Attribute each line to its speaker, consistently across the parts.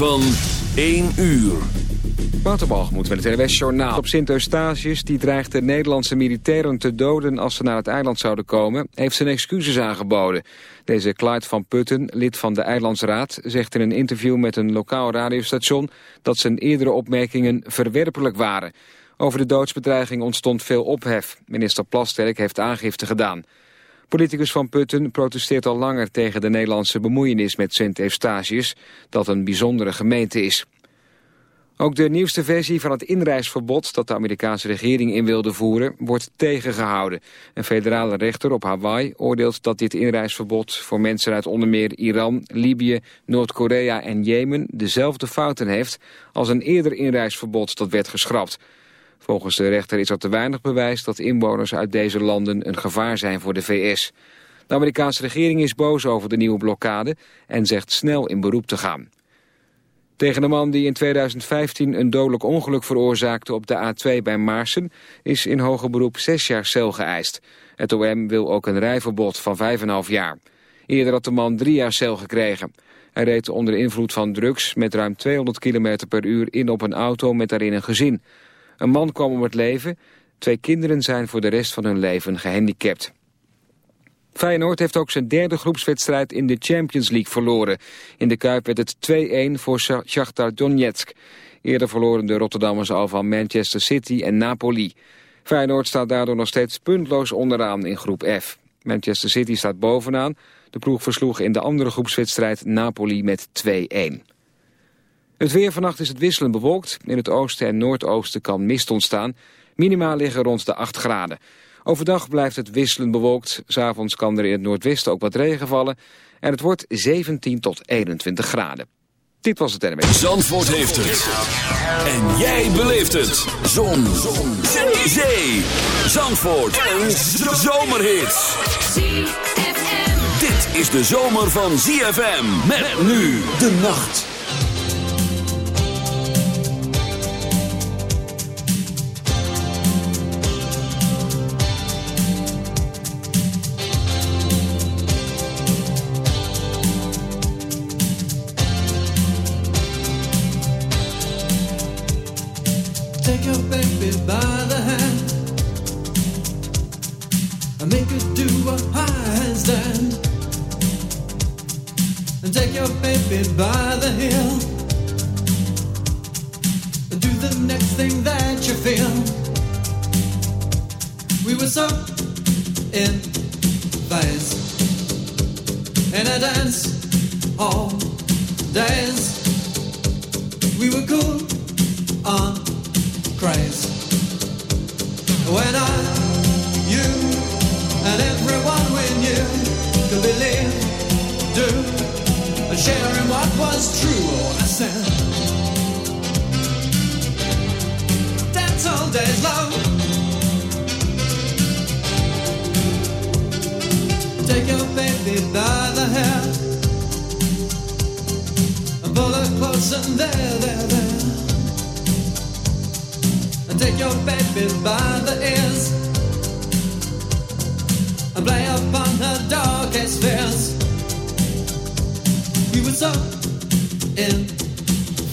Speaker 1: Van 1 uur.
Speaker 2: moet met het NWS Journaal. Op Sint-Eustatius, die dreigt de Nederlandse militairen te doden als ze naar het eiland zouden komen, heeft zijn excuses aangeboden. Deze Clyde van Putten, lid van de Eilandsraad, zegt in een interview met een lokaal radiostation dat zijn eerdere opmerkingen verwerpelijk waren. Over de doodsbedreiging ontstond veel ophef. Minister Plasterk heeft aangifte gedaan. Politicus Van Putten protesteert al langer tegen de Nederlandse bemoeienis met Sint-Eustatius, dat een bijzondere gemeente is. Ook de nieuwste versie van het inreisverbod dat de Amerikaanse regering in wilde voeren, wordt tegengehouden. Een federale rechter op Hawaii oordeelt dat dit inreisverbod voor mensen uit onder meer Iran, Libië, Noord-Korea en Jemen dezelfde fouten heeft als een eerder inreisverbod dat werd geschrapt. Volgens de rechter is er te weinig bewijs dat inwoners uit deze landen een gevaar zijn voor de VS. De Amerikaanse regering is boos over de nieuwe blokkade en zegt snel in beroep te gaan. Tegen de man die in 2015 een dodelijk ongeluk veroorzaakte op de A2 bij Maarsen is in hoger beroep zes jaar cel geëist. Het OM wil ook een rijverbod van 5,5 jaar. Eerder had de man drie jaar cel gekregen. Hij reed onder invloed van drugs met ruim 200 km per uur in op een auto met daarin een gezin. Een man kwam om het leven. Twee kinderen zijn voor de rest van hun leven gehandicapt. Feyenoord heeft ook zijn derde groepswedstrijd in de Champions League verloren. In de Kuip werd het 2-1 voor Shakhtar Donetsk. Eerder verloren de Rotterdammers al van Manchester City en Napoli. Feyenoord staat daardoor nog steeds puntloos onderaan in groep F. Manchester City staat bovenaan. De ploeg versloeg in de andere groepswedstrijd Napoli met 2-1. Het weer vannacht is het wisselend bewolkt. In het oosten en noordoosten kan mist ontstaan. Minima liggen rond de 8 graden. Overdag blijft het wisselend bewolkt. S'avonds kan er in het noordwesten ook wat regen vallen. En het wordt 17 tot 21 graden. Dit was het NME.
Speaker 1: Zandvoort heeft het. En jij beleeft het. Zon. Zon. Zee. Zandvoort. Een zomerhit. Dit is de zomer van ZFM. Met nu de nacht.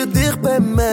Speaker 3: je dicht bij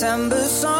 Speaker 4: September song.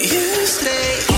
Speaker 5: You
Speaker 6: stay.